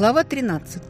Глава 13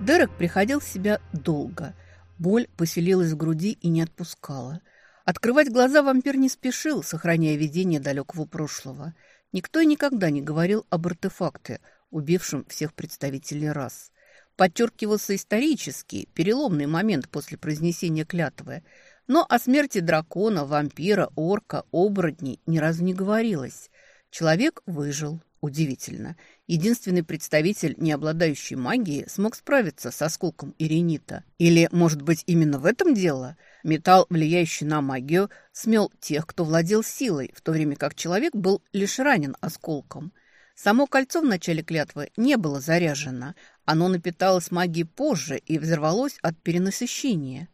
Дерек приходил в себя долго. Боль поселилась в груди и не отпускала. Открывать глаза вампир не спешил, сохраняя видение далекого прошлого. Никто и никогда не говорил об артефакте, убившем всех представителей рас. Подчеркивался исторический, переломный момент после произнесения клятвы – но о смерти дракона, вампира, орка, оборотней ни разу не говорилось. Человек выжил. Удивительно. Единственный представитель, не обладающий магией, смог справиться с осколком Иренита. Или, может быть, именно в этом дело? Металл, влияющий на магию, смел тех, кто владел силой, в то время как человек был лишь ранен осколком. Само кольцо в начале клятвы не было заряжено. Оно напиталось магией позже и взорвалось от перенасыщения.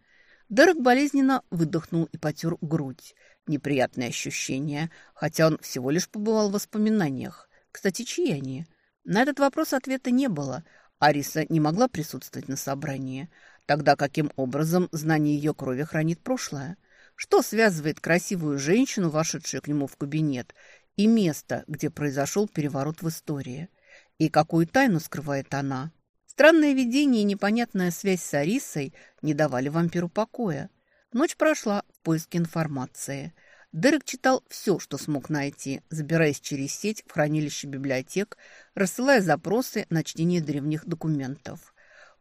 Дерек болезненно выдохнул и потер грудь. Неприятное ощущение, хотя он всего лишь побывал в воспоминаниях. Кстати, чьи они? На этот вопрос ответа не было. Ариса не могла присутствовать на собрании. Тогда каким образом знание ее крови хранит прошлое? Что связывает красивую женщину, вошедшую к нему в кабинет, и место, где произошел переворот в истории? И какую тайну скрывает она? Странное видение и непонятная связь с Арисой не давали вампиру покоя. Ночь прошла в поиске информации. Дерек читал все, что смог найти, забираясь через сеть в хранилище библиотек, рассылая запросы на чтение древних документов.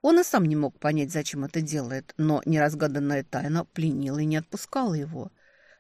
Он и сам не мог понять, зачем это делает, но неразгаданная тайна пленила и не отпускала его.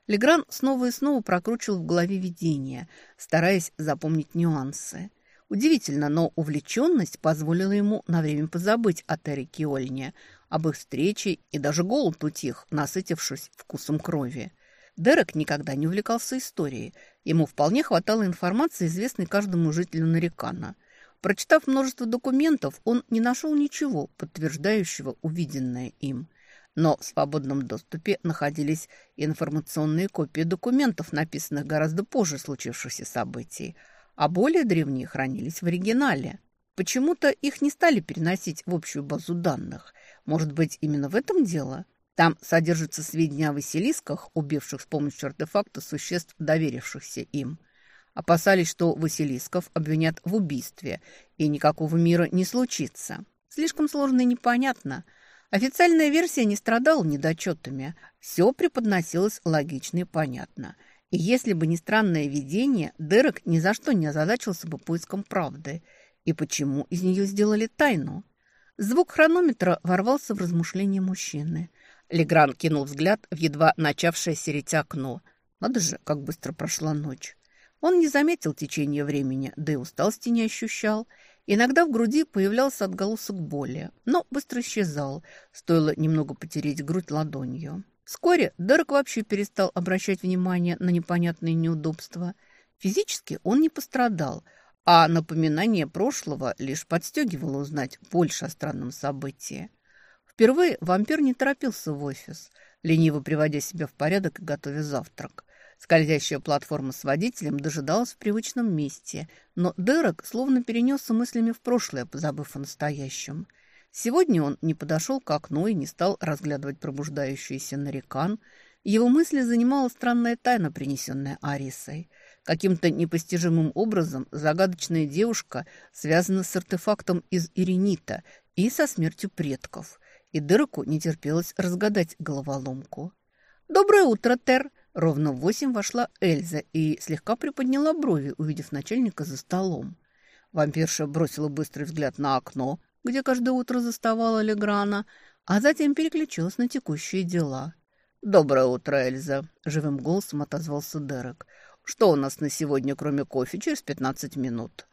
Легран снова и снова прокручивал в голове видение, стараясь запомнить нюансы. Удивительно, но увлеченность позволила ему на время позабыть о Тереке и Ольне, об их встрече, и даже голод утих, насытившись вкусом крови. Дерек никогда не увлекался историей. Ему вполне хватало информации, известной каждому жителю Нарекана. Прочитав множество документов, он не нашел ничего, подтверждающего увиденное им. Но в свободном доступе находились информационные копии документов, написанных гораздо позже случившихся событий – а более древние хранились в оригинале. Почему-то их не стали переносить в общую базу данных. Может быть, именно в этом дело? Там содержатся сведения о Василисках, убивших с помощью артефакта существ, доверившихся им. Опасались, что Василисков обвинят в убийстве, и никакого мира не случится. Слишком сложно и непонятно. Официальная версия не страдала недочетами. Все преподносилось логично и понятно – если бы не странное видение, Дерек ни за что не озадачился бы поиском правды. И почему из нее сделали тайну? Звук хронометра ворвался в размышления мужчины. Легран кинул взгляд в едва начавшее сереть окно. Надо же, как быстро прошла ночь. Он не заметил течение времени, да и усталости не ощущал. Иногда в груди появлялся отголосок боли, но быстро исчезал, стоило немного потереть грудь ладонью. Вскоре Дерек вообще перестал обращать внимание на непонятные неудобства. Физически он не пострадал, а напоминание прошлого лишь подстегивало узнать больше о странном событии. Впервые вампир не торопился в офис, лениво приводя себя в порядок и готовя завтрак. Скользящая платформа с водителем дожидалась в привычном месте, но Дерек словно перенесся мыслями в прошлое, позабыв о настоящем – Сегодня он не подошел к окну и не стал разглядывать пробуждающийся нарекан. Его мысли занимала странная тайна, принесенная Арисой. Каким-то непостижимым образом загадочная девушка связана с артефактом из Иренита и со смертью предков. И Дереку не терпелось разгадать головоломку. «Доброе утро, Тер!» Ровно в восемь вошла Эльза и слегка приподняла брови, увидев начальника за столом. Вампирша бросила быстрый взгляд на окно, где каждое утро заставала Леграна, а затем переключилась на текущие дела. «Доброе утро, Эльза!» – живым голосом отозвался Дерек. «Что у нас на сегодня, кроме кофе, через пятнадцать минут?»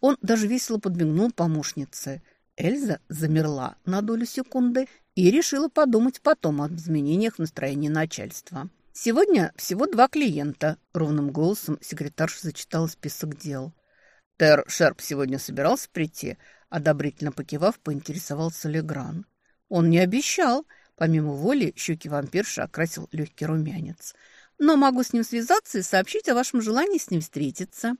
Он даже весело подмигнул помощнице. Эльза замерла на долю секунды и решила подумать потом об изменениях в настроении начальства. «Сегодня всего два клиента», – ровным голосом секретарша зачитала список дел. «Тер Шерп сегодня собирался прийти?» Одобрительно покивав, поинтересовался Легран. Он не обещал. Помимо воли, щеки вампирши окрасил легкий румянец. Но могу с ним связаться и сообщить о вашем желании с ним встретиться.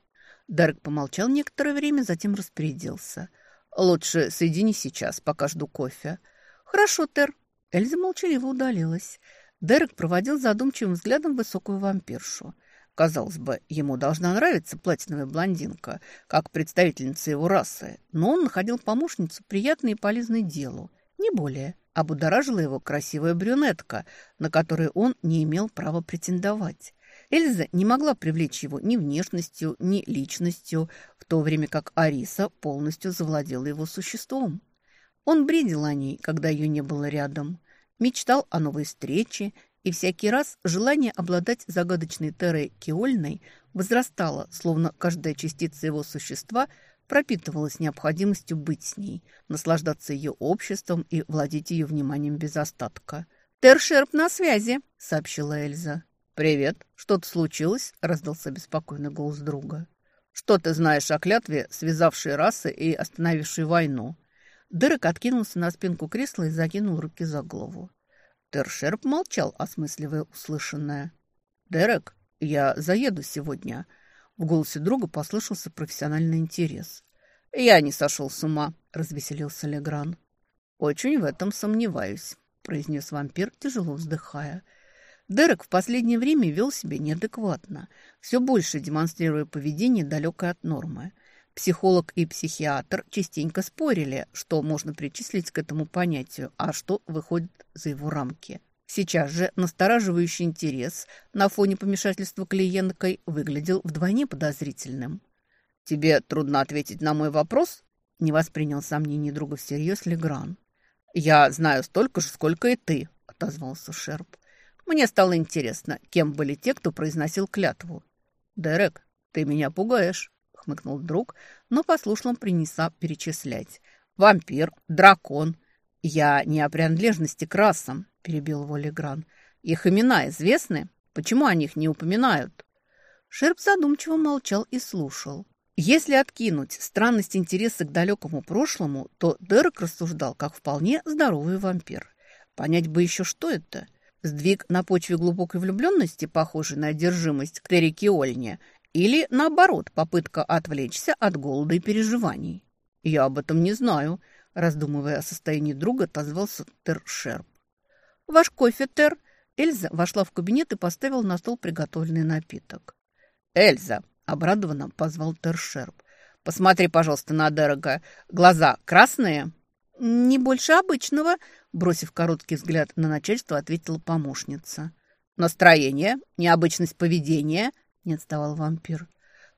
Дарк помолчал некоторое время, затем распорядился. «Лучше соедини сейчас, пока жду кофе». «Хорошо, Тер». Эльза молчаливо удалилась. Дерек проводил задумчивым взглядом высокую вампиршу. Казалось бы, ему должна нравиться платиновая блондинка, как представительница его расы, но он находил помощницу приятной и полезной делу, не более. Обудоражила его красивая брюнетка, на которую он не имел права претендовать. Эльза не могла привлечь его ни внешностью, ни личностью, в то время как Ариса полностью завладела его существом. Он бредил о ней, когда ее не было рядом, мечтал о новой встрече и всякий раз желание обладать загадочной Терой Киольной возрастало, словно каждая частица его существа пропитывалась необходимостью быть с ней, наслаждаться ее обществом и владеть ее вниманием без остатка. «Тершерп на связи», — сообщила Эльза. «Привет. Что-то случилось?» — раздался беспокойный голос друга. «Что ты знаешь о клятве, связавшей расы и остановившей войну?» Дерек откинулся на спинку кресла и закинул руки за голову. Тершерп молчал, осмысливая услышанное. «Дерек, я заеду сегодня». В голосе друга послышался профессиональный интерес. «Я не сошел с ума», — развеселился Легран. «Очень в этом сомневаюсь», — произнес вампир, тяжело вздыхая. Дерек в последнее время вел себя неадекватно, все больше демонстрируя поведение, далекое от нормы. Психолог и психиатр частенько спорили, что можно причислить к этому понятию, а что выходит за его рамки. Сейчас же настораживающий интерес на фоне помешательства клиенткой выглядел вдвойне подозрительным. «Тебе трудно ответить на мой вопрос?» – не воспринял сомнений друга всерьез Легран. «Я знаю столько же, сколько и ты», – отозвался Шерп. «Мне стало интересно, кем были те, кто произносил клятву». «Дерек, ты меня пугаешь» хмыкнул друг, но послушно принесла перечислять. «Вампир, дракон». «Я не о принадлежности к расам», – перебил его. «Их имена известны? Почему о них не упоминают?» Шерп задумчиво молчал и слушал. Если откинуть странность интереса к далекому прошлому, то Дерек рассуждал как вполне здоровый вампир. Понять бы еще, что это – Сдвиг на почве глубокой влюбленности, похожий на одержимость к Тереке Ольне, или, наоборот, попытка отвлечься от голода и переживаний. Я об этом не знаю, раздумывая о состоянии друга, отозвался Тер Шерп. «Ваш кофе, Тер!» Эльза вошла в кабинет и поставила на стол приготовленный напиток. «Эльза!» – обрадованно позвал Тер Шерп. «Посмотри, пожалуйста, на Дерека. Глаза красные?» «Не больше обычного», – бросив короткий взгляд на начальство, ответила помощница. «Настроение, необычность поведения – не отставал вампир.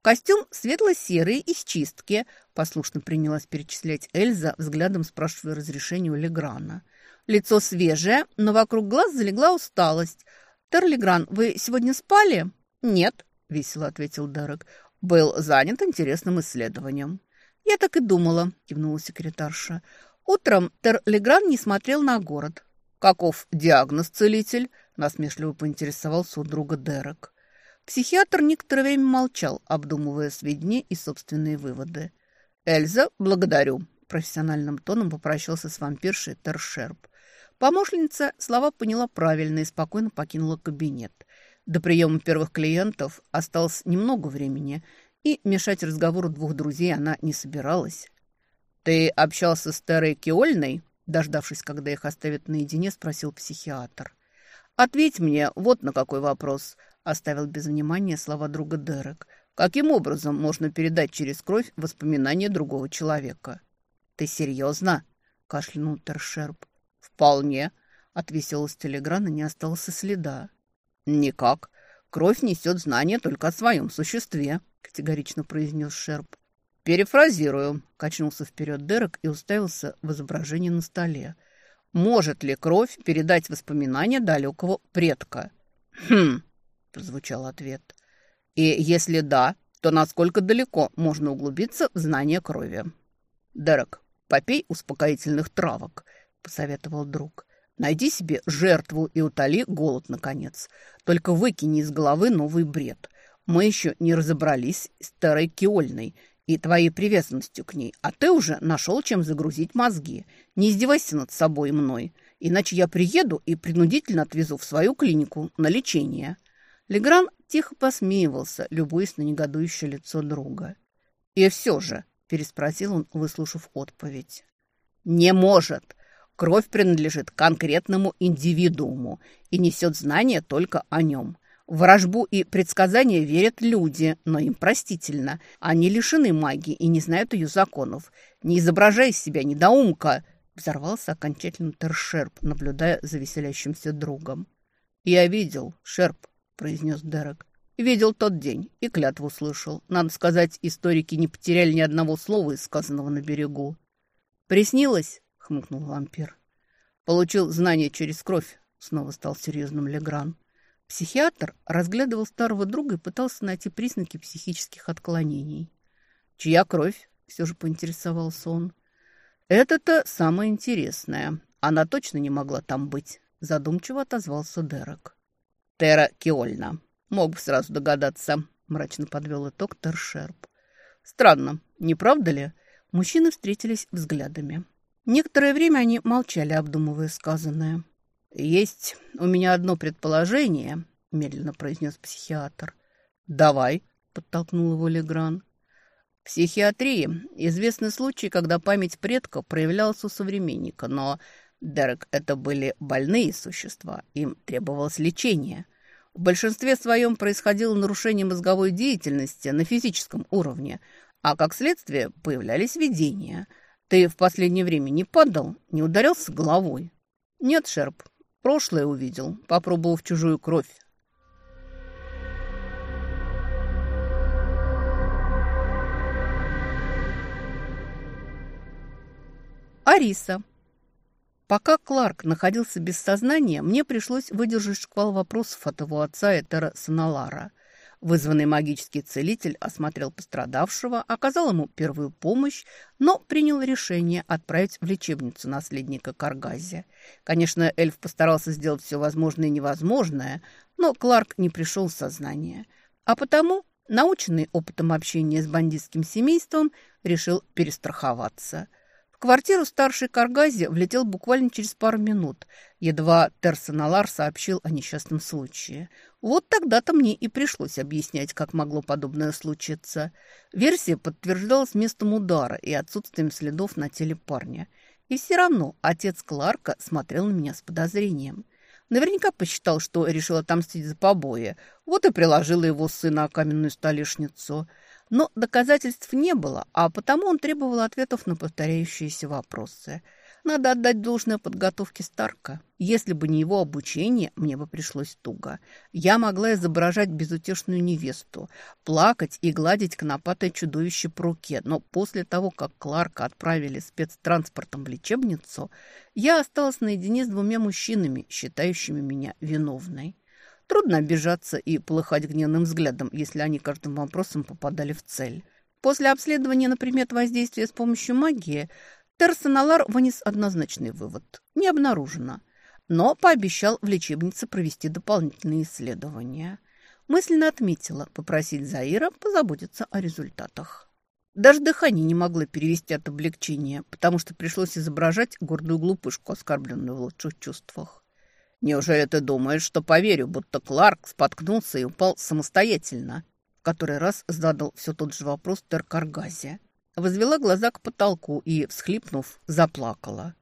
Костюм светло-серый, из чистки, послушно принялась перечислять Эльза, взглядом спрашивая разрешение у Леграна. Лицо свежее, но вокруг глаз залегла усталость. «Терлигран, вы сегодня спали?» «Нет», — весело ответил Дерек. «Был занят интересным исследованием». «Я так и думала», — кивнула секретарша. Утром Терлигран не смотрел на город. «Каков диагноз, целитель?» — насмешливо поинтересовался у друга Дерек. Психиатр некоторое время молчал, обдумывая сведения и собственные выводы. «Эльза, благодарю», – профессиональным тоном попрощался с вампиршей Тершерп. Помощница слова поняла правильно и спокойно покинула кабинет. До приема первых клиентов осталось немного времени, и мешать разговору двух друзей она не собиралась. «Ты общался с Терой Киольной?» Дождавшись, когда их оставят наедине, спросил психиатр. «Ответь мне вот на какой вопрос», – оставил без внимания слова друга Дерек. «Каким образом можно передать через кровь воспоминания другого человека?» «Ты серьезно?» – кашлянул Тершерп. «Вполне», – от веселости Телеграна не осталось и следа. «Никак. Кровь несет знания только о своем существе», – категорично произнес Шерп. «Перефразирую», – качнулся вперед Дерек и уставился в изображение на столе – может ли кровь передать воспоминания далекого предка? Хм, прозвучал ответ. И если да, то насколько далеко можно углубиться в знание крови? Дерек, попей успокоительных травок, посоветовал друг. Найди себе жертву и утоли голод, наконец. Только выкини из головы новый бред. Мы еще не разобрались с Терой Киольной – и твоей привязанностью к ней, а ты уже нашел, чем загрузить мозги. Не издевайся над собой и мной, иначе я приеду и принудительно отвезу в свою клинику на лечение». Легран тихо посмеивался, любуясь на негодующее лицо друга. «И все же», – переспросил он, выслушав отповедь. «Не может. Кровь принадлежит конкретному индивидууму и несет знания только о нем. В ворожбу и предсказания верят люди, но им простительно. Они лишены магии и не знают ее законов. Не изображай из себя недоумка!» Взорвался окончательно Тершерп, наблюдая за веселящимся другом. «Я видел, Шерп», — произнес Дерек. «Видел тот день и клятву слышал. Надо сказать, историки не потеряли ни одного слова сказанного на берегу». «Приснилось?» — хмыкнул вампир. «Получил знания через кровь», — снова стал серьезным Легран. Психиатр разглядывал старого друга и пытался найти признаки психических отклонений. «Чья кровь?» — все же поинтересовался он. «Это-то самое интересное. Она точно не могла там быть», — задумчиво отозвался Дерек. «Тера Киольна. Мог бы сразу догадаться», — мрачно подвел итог Тершерп. «Странно, не правда ли?» Мужчины встретились взглядами. Некоторое время они молчали, обдумывая сказанное. «Есть у меня одно предположение», — медленно произнес психиатр. «Давай», — подтолкнул его Легран. В психиатрии известны случаи, когда память предков проявлялась у современника, но, Дерек, это были больные существа, им требовалось лечение. В большинстве своем происходило нарушение мозговой деятельности на физическом уровне, а как следствие появлялись видения. Ты в последнее время не падал, не ударился головой? Нет, Шерп, прошлое увидел, попробовав чужую кровь. Ариса. Пока Кларк находился без сознания, мне пришлось выдержать шквал вопросов от его отца Этера Саналара. Вызванный магический целитель осмотрел пострадавшего, оказал ему первую помощь, но принял решение отправить в лечебницу наследника Каргази. Конечно, эльф постарался сделать все возможное и невозможное, но Кларк не пришел в сознание. А потому, наученный опытом общения с бандитским семейством, решил перестраховаться – квартиру старшей Каргази влетел буквально через пару минут. Едва Терсоналар сообщил о несчастном случае. Вот тогда-то мне и пришлось объяснять, как могло подобное случиться. Версия подтверждалась местом удара и отсутствием следов на теле парня. И все равно отец Кларка смотрел на меня с подозрением. Наверняка посчитал, что решил отомстить за побои. Вот и приложила его сына о каменную столешницу – но доказательств не было, а потому он требовал ответов на повторяющиеся вопросы. Надо отдать должное подготовке Старка. Если бы не его обучение, мне бы пришлось туго. Я могла изображать безутешную невесту, плакать и гладить конопатое чудовище по руке, но после того, как Кларка отправили спецтранспортом в лечебницу, я осталась наедине с двумя мужчинами, считающими меня виновной. Трудно обижаться и полыхать гневным взглядом, если они каждым вопросом попадали в цель. После обследования на предмет воздействия с помощью магии Терсоналар вынес однозначный вывод. Не обнаружено. Но пообещал в лечебнице провести дополнительные исследования. Мысленно отметила попросить Заира позаботиться о результатах. Даже дыхание не могло перевести от облегчения, потому что пришлось изображать гордую глупышку, оскорбленную в лучших чувствах. Неужели ты думаешь, что поверю, будто Кларк споткнулся и упал самостоятельно?» В который раз задал все тот же вопрос Теркаргази. Возвела глаза к потолку и, всхлипнув, заплакала.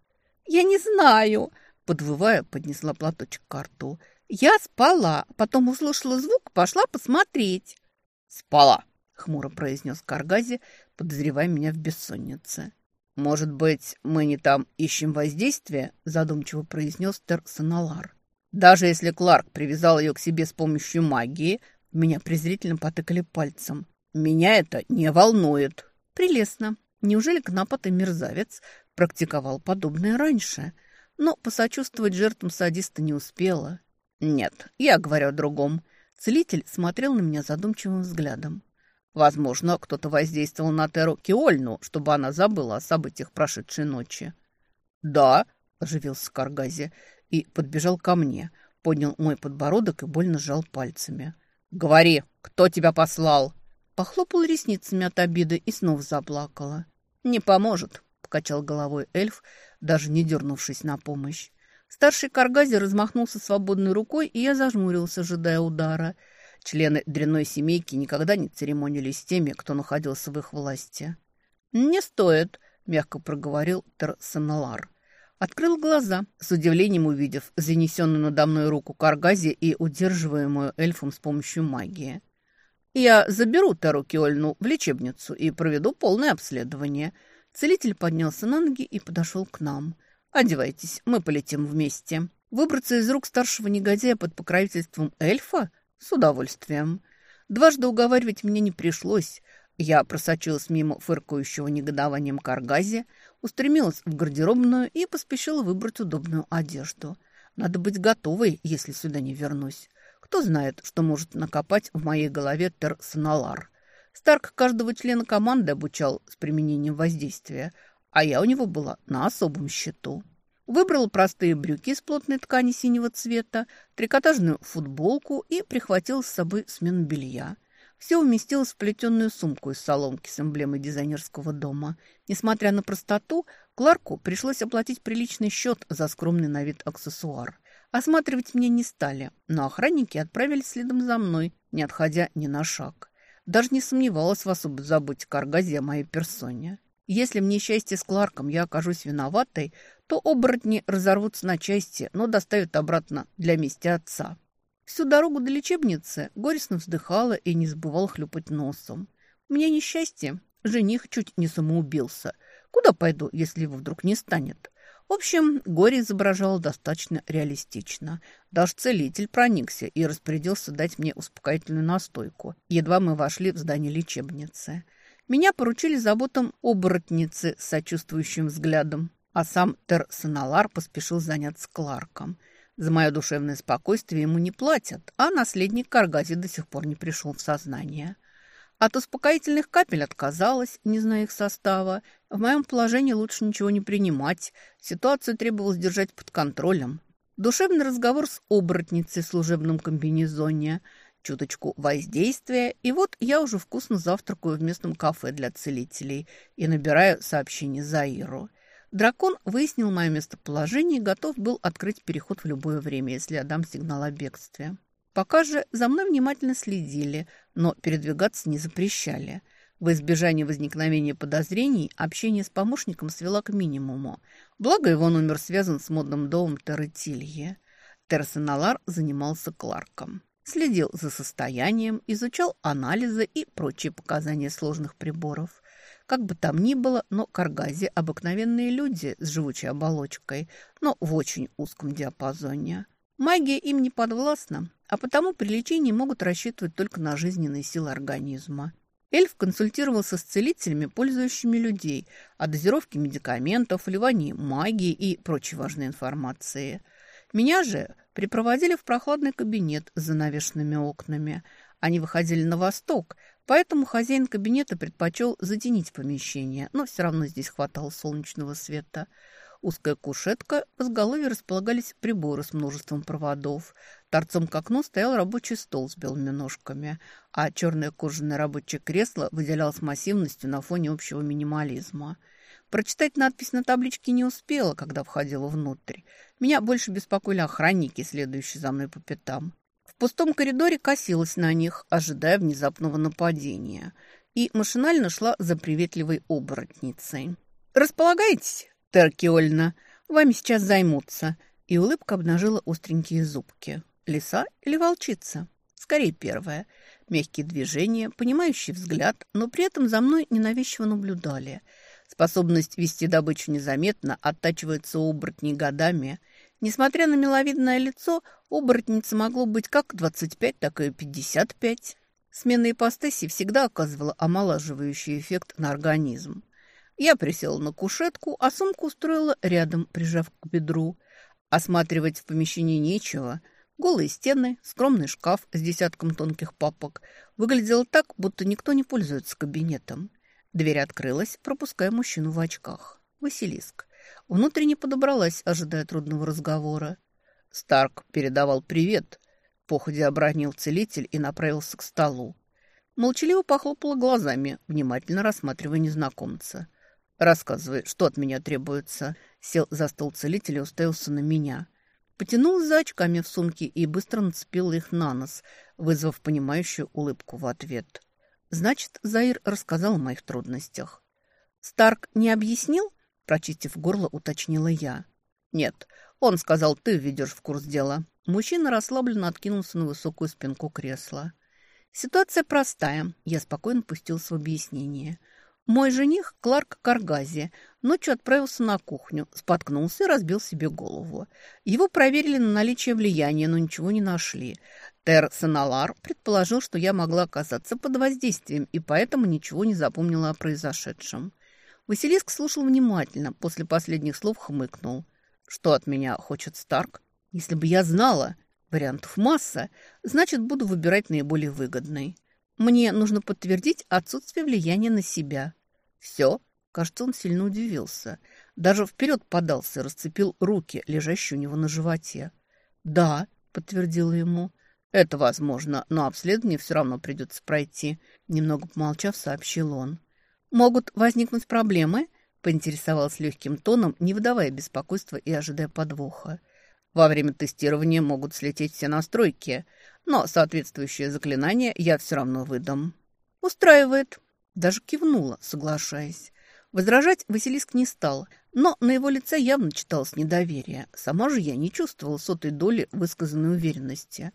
«Я не знаю!» Подвывая, поднесла платочек к рту. «Я спала, потом услышала звук, пошла посмотреть». «Спала!» — хмуро произнес Каргази, подозревая меня в бессоннице. «Может быть, мы не там ищем воздействие?» – задумчиво произнес Терсоналар. «Даже если Кларк привязал ее к себе с помощью магии, меня презрительно потыкали пальцем. Меня это не волнует». «Прелестно. Неужели конопатый мерзавец практиковал подобное раньше?» Но посочувствовать жертвам садиста не успела. «Нет, я говорю о другом». Целитель смотрел на меня задумчивым взглядом. Возможно, кто-то воздействовал на Теру Киольну, чтобы она забыла о событиях прошедшей ночи. «Да», – оживился Каргази и подбежал ко мне, поднял мой подбородок и больно сжал пальцами. «Говори, кто тебя послал?» Похлопал ресницами от обиды и снова заплакала. «Не поможет», – покачал головой эльф, даже не дернувшись на помощь. Старший Каргази размахнулся свободной рукой, и я зажмурился, ожидая удара – Члены дрянной семейки никогда не церемонились с теми, кто находился в их власти. «Не стоит», — мягко проговорил Терсеналар. Открыл глаза, с удивлением увидев занесенную надо мной руку Каргази и удерживаемую эльфом с помощью магии. «Я заберу Тару Киольну в лечебницу и проведу полное обследование». Целитель поднялся на ноги и подошел к нам. «Одевайтесь, мы полетим вместе». Выбраться из рук старшего негодяя под покровительством эльфа? С удовольствием. Дважды уговаривать мне не пришлось. Я просочилась мимо фыркающего негодованием Каргази, устремилась в гардеробную и поспешила выбрать удобную одежду. Надо быть готовой, если сюда не вернусь. Кто знает, что может накопать в моей голове Терсоналар. Старк каждого члена команды обучал с применением воздействия, а я у него была на особом счету. Выбрала простые брюки из плотной ткани синего цвета, трикотажную футболку и прихватила с собой смену белья – все уместилось в плетеную сумку из соломки с эмблемой дизайнерского дома. Несмотря на простоту, Кларку пришлось оплатить приличный счет за скромный на вид аксессуар. Осматривать меня не стали, но охранники отправились следом за мной, не отходя ни на шаг. Даже не сомневалась в особой заботе Каргази о моей персоне. Если мне счастье с Кларком я окажусь виноватой, то оборотни разорвутся на части, но доставят обратно для мести отца. Всю дорогу до лечебницы горестно вздыхала и не забывал хлюпать носом. У меня несчастье. Жених чуть не самоубился. Куда пойду, если его вдруг не станет? В общем, горе изображало достаточно реалистично. Даже целитель проникся и распорядился дать мне успокоительную настойку. Едва мы вошли в здание лечебницы. Меня поручили заботам оборотницы с сочувствующим взглядом, а сам Терсоналар поспешил заняться Кларком – за мое душевное спокойствие ему не платят, а наследник Каргази до сих пор не пришел в сознание. От успокоительных капель отказалась, не зная их состава. В моем положении лучше ничего не принимать. Ситуацию требовалось держать под контролем. Душевный разговор с оборотницей в служебном комбинезоне, чуточку воздействия, и вот я уже вкусно завтракаю в местном кафе для целителей и набираю сообщение Заиру. Дракон выяснил мое местоположение и готов был открыть переход в любое время, если я дам сигнал о бегстве. Пока же за мной внимательно следили, но передвигаться не запрещали. В избежание возникновения подозрений общение с помощником свела к минимуму. Благо его номер связан с модным домом Терретилье. Терсеналар занимался Кларком. Следил за состоянием, изучал анализы и прочие показания сложных приборов – как бы там ни было, но каргази – обыкновенные люди с живучей оболочкой, но в очень узком диапазоне. Магия им не подвластна, а потому при лечении могут рассчитывать только на жизненные силы организма. Эльф консультировался с целителями, пользующими людей, о дозировке медикаментов, вливании магии и прочей важной информации. Меня же припроводили в прохладный кабинет с занавешенными окнами. Они выходили на восток, Поэтому хозяин кабинета предпочел затенить помещение, но все равно здесь хватало солнечного света. Узкая кушетка, в изголовье располагались приборы с множеством проводов. Торцом к окну стоял рабочий стол с белыми ножками, а черное кожаное рабочее кресло выделялось массивностью на фоне общего минимализма. Прочитать надпись на табличке не успела, когда входила внутрь. Меня больше беспокоили охранники, следующие за мной по пятам пустом коридоре косилась на них, ожидая внезапного нападения, и машинально шла за приветливой оборотницей. «Располагайтесь, Теркиольна, вами сейчас займутся», и улыбка обнажила остренькие зубки. «Лиса или волчица?» Скорее первая. Мягкие движения, понимающий взгляд, но при этом за мной ненавязчиво наблюдали. Способность вести добычу незаметно оттачивается у оборотней годами – Несмотря на миловидное лицо, оборотница могло быть как 25, так и 55. Смена ипостаси всегда оказывала омолаживающий эффект на организм. Я присела на кушетку, а сумку устроила рядом, прижав к бедру. Осматривать в помещении нечего. Голые стены, скромный шкаф с десятком тонких папок. Выглядело так, будто никто не пользуется кабинетом. Дверь открылась, пропуская мужчину в очках. Василиск. Внутренне подобралась, ожидая трудного разговора. Старк передавал привет. Походя обронил целитель и направился к столу. Молчаливо похлопала глазами, внимательно рассматривая незнакомца. «Рассказывай, что от меня требуется?» Сел за стол целителя и уставился на меня. Потянул за очками в сумке и быстро нацепил их на нос, вызвав понимающую улыбку в ответ. Значит, Заир рассказал о моих трудностях. «Старк не объяснил?» Прочистив горло, уточнила я. Нет, он сказал, ты введешь в курс дела. Мужчина расслабленно откинулся на высокую спинку кресла. Ситуация простая. Я спокойно пустился в объяснение. Мой жених, Кларк Каргази, ночью отправился на кухню, споткнулся и разбил себе голову. Его проверили на наличие влияния, но ничего не нашли. Тер Саналар предположил, что я могла оказаться под воздействием, и поэтому ничего не запомнила о произошедшем. Василиск слушал внимательно, после последних слов хмыкнул. «Что от меня хочет Старк? Если бы я знала, вариантов масса, значит, буду выбирать наиболее выгодный. Мне нужно подтвердить отсутствие влияния на себя». «Все?» Кажется, он сильно удивился. Даже вперед подался, расцепил руки, лежащие у него на животе. «Да», — подтвердила ему. «Это возможно, но обследование все равно придется пройти», — немного помолчав, сообщил он. «Могут возникнуть проблемы?» — поинтересовался легким тоном, не выдавая беспокойства и ожидая подвоха. «Во время тестирования могут слететь все настройки, но соответствующее заклинание я все равно выдам». «Устраивает», даже кивнула, соглашаясь. Возражать Василиск не стал, но на его лице явно читалось недоверие. Сама же я не чувствовала сотой доли высказанной уверенности.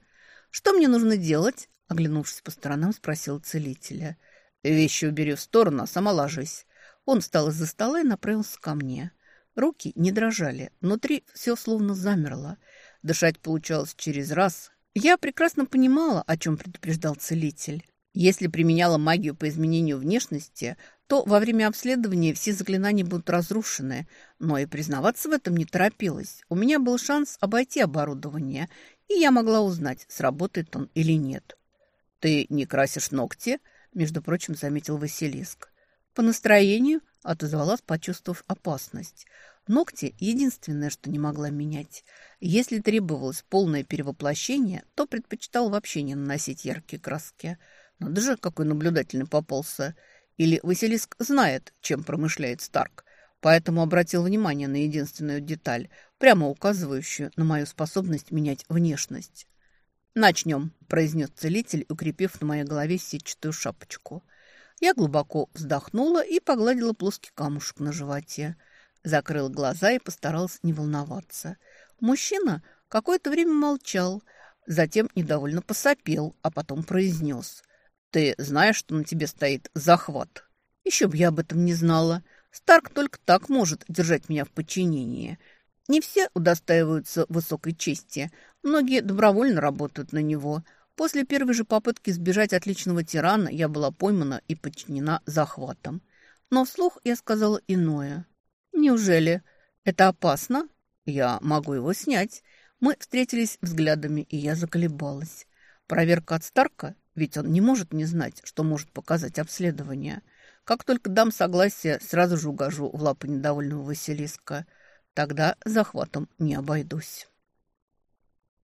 «Что мне нужно делать?» Оглянувшись по сторонам, спросил целителя. «Вещи убери в сторону, а сама ложись». Он встал из-за стола и направился ко мне. Руки не дрожали, внутри все словно замерло. Дышать получалось через раз. Я прекрасно понимала, о чем предупреждал целитель. Если применяла магию по изменению внешности, то во время обследования все заклинания будут разрушены, но и признаваться в этом не торопилась. У меня был шанс обойти оборудование, и я могла узнать, сработает он или нет. «Ты не красишь ногти?» – между прочим, заметил Василиск. «По настроению?» – отозвалась, почувствовав опасность. Ногти – единственное, что не могла менять. Если требовалось полное перевоплощение, то предпочитал вообще не наносить яркие краски – надо же, какой наблюдательный попался. Или Василиск знает, чем промышляет Старк, поэтому обратил внимание на единственную деталь, прямо указывающую на мою способность менять внешность. «Начнем», – произнес целитель, укрепив на моей голове сетчатую шапочку. Я глубоко вздохнула и погладила плоский камушек на животе. Закрыла глаза и постаралась не волноваться. Мужчина какое-то время молчал, затем недовольно посопел, а потом произнес – ты знаешь, что на тебе стоит захват? Еще бы я об этом не знала. Старк только так может держать меня в подчинении. Не все удостаиваются высокой чести. Многие добровольно работают на него. После первой же попытки сбежать от личного тирана я была поймана и подчинена захватом. Но вслух я сказала иное. «Неужели это опасно? Я могу его снять». Мы встретились взглядами, и я заколебалась. Проверка от Старка ведь он не может не знать, что может показать обследование. Как только дам согласие, сразу же угожу в лапы недовольного Василиска. Тогда захватом не обойдусь.